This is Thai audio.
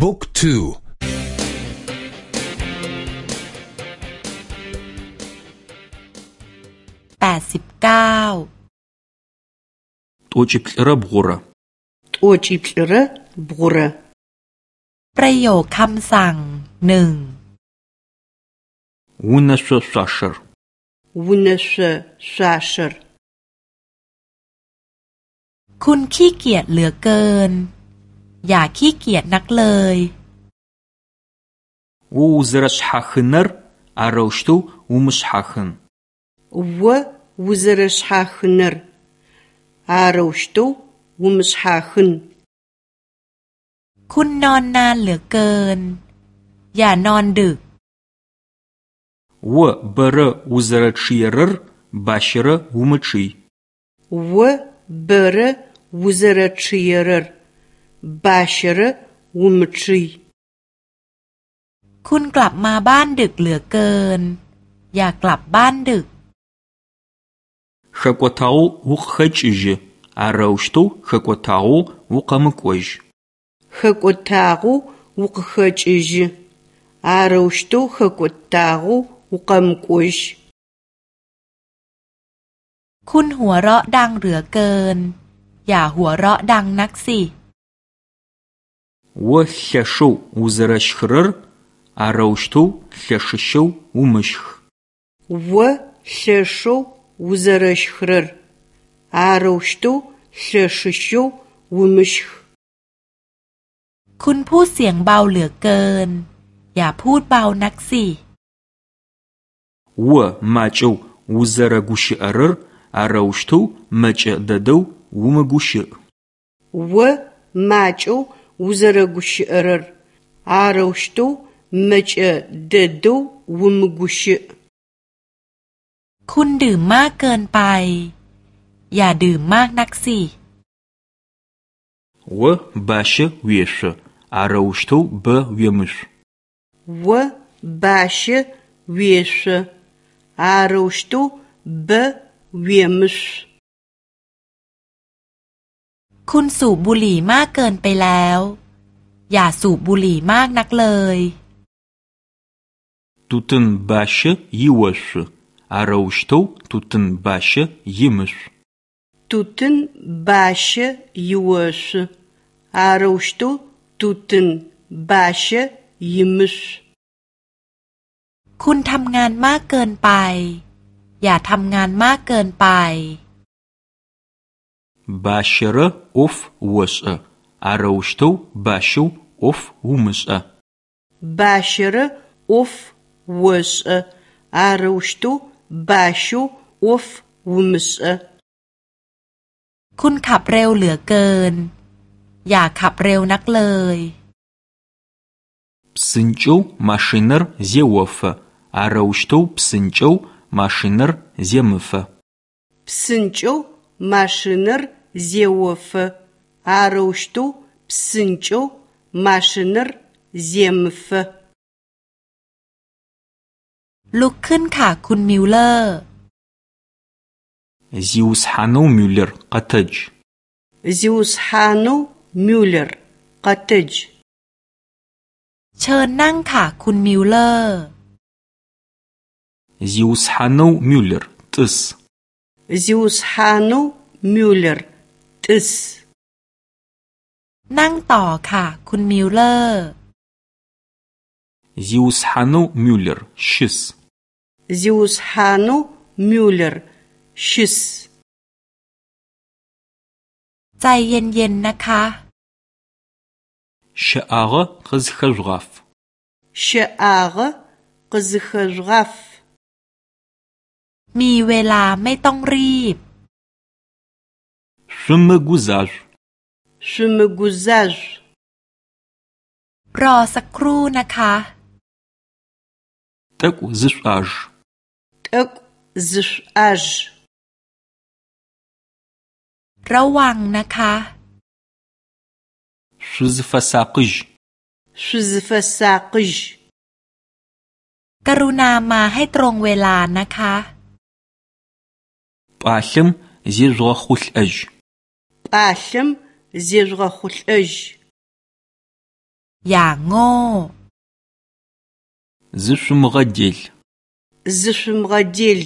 บุ๊กทูแปดสิบเก้าตัวจิบระบุระตัวจิบระบุระประโยคคำสั่งหนึ่งวุนสสาชร์วุนสสาชร์คุณขี้เกียจเหลือเกิน อย่าขี้เกียจนักเลยวูซรชฮาขนร์อาราวชตูวูมชฮาขนววูซรชฮาขนร์อาราวชตูวูมชฮาขนคุณนอนนานเหลือเกิน อย่านอนดึกวเบรวูซรชีรร์บาชร์วูมชีวเบร узэрэчъыерэр бащэрэ умычъый คุณกลับมาบ้านดึกเหลือเกิน อย่ากลับบ้านดึก хэкӏотагъэу укъыхэкӏыжьы арэущтэу хэкӏотагъэу укъэмыкӏожь хэкӏотагъэу укъыхэкӏыжьы арэущтэу хэкӏотагъэу укъэмыкӏожь คุณหัวเราะดังเหลือเกินอย่าหัวเราะดังนักสิ วะเขชูอุซรชครร์อาราวชตูเขชชูอุมชวะเขชูอุซรชครร์อาราวชตูเขชชูอุมชคุณพูดเสียงเบาเหลือเกิน อย่าพูดเบานักสิวะมาจูอุซรกุชิอร์อาราวชตูมาจเดดูумыгущыӏ. О макӏэу узэрэгущыӏэрэр арэущтэу мэкӏэ дэдэу умыгущыӏ. คุณดื่มมากเกินไป อย่าดื่มมากนักสิวบาชเวียชอารา คุณสูบบุหรี่มากเกินไปแล้ว อย่าสูบบุหรี่มากนักเลยตุตันบาชยิวชอาราอุชโตตุตันบาชยิมชตุตันบาชยิวชอาราอุชโตตุตันบาชยิมชคุณทำงานมากเกินไป อย่าทำงานมากเกินไป бащэрэ ӏоф ошӏэ, арэущтэу бащэу ӏоф умышӏэ. Бащэрэ ӏоф ошӏэ, арэущтэу бащэу ӏоф умышӏэ. คุณขับเร็วเหลือเกิน อย่าขับเร็วนักเลย псынкӏэу машинэр зеофэ, арэущтэу псынкӏэу машинэр земыфэ. псынкӏэу машинэр зеофэ, арэущтэу псынкӏэу машинэр земыфэ. ลุกขึ้นค่ะคุณมิลเลอร์ زيوسحانو ميولر قتج زيوسحانو ميولر قتج เชิญนั่งค่ะคุณมิลเลอร์ زيوسحانو ميولر تس زيوسحانو ميولر تس นั่งต่อค่ะคุณมิลเลอร์ زيوسحانو ميولر شس زيوسحانو ميولر شس ใจเย็นๆนะคะ شآغة قزخجغاف شآغة قزخجغاف มีเวลาไม่ต้องรีบ Шъумыгузажъ. Шъумыгузажъ. รอสักครู่นะคะ Тӏэкӏу зышӏуаж. Тӏэкӏу зышӏуаж. ระวังนะคะ Шъузыфэсакъыжь. Шъузыфэсакъыжь. กรุณามาให้ตรงเวลานะคะ Пӏалъэм зежъугъэхъулӏэжь. Пӏалъэм зежъугъэхъулӏэжь. อย่า къалъэм зежъугъэхъулӏэжь. Яо. Зышъумыгъэдел. Зышъумыгъэдел.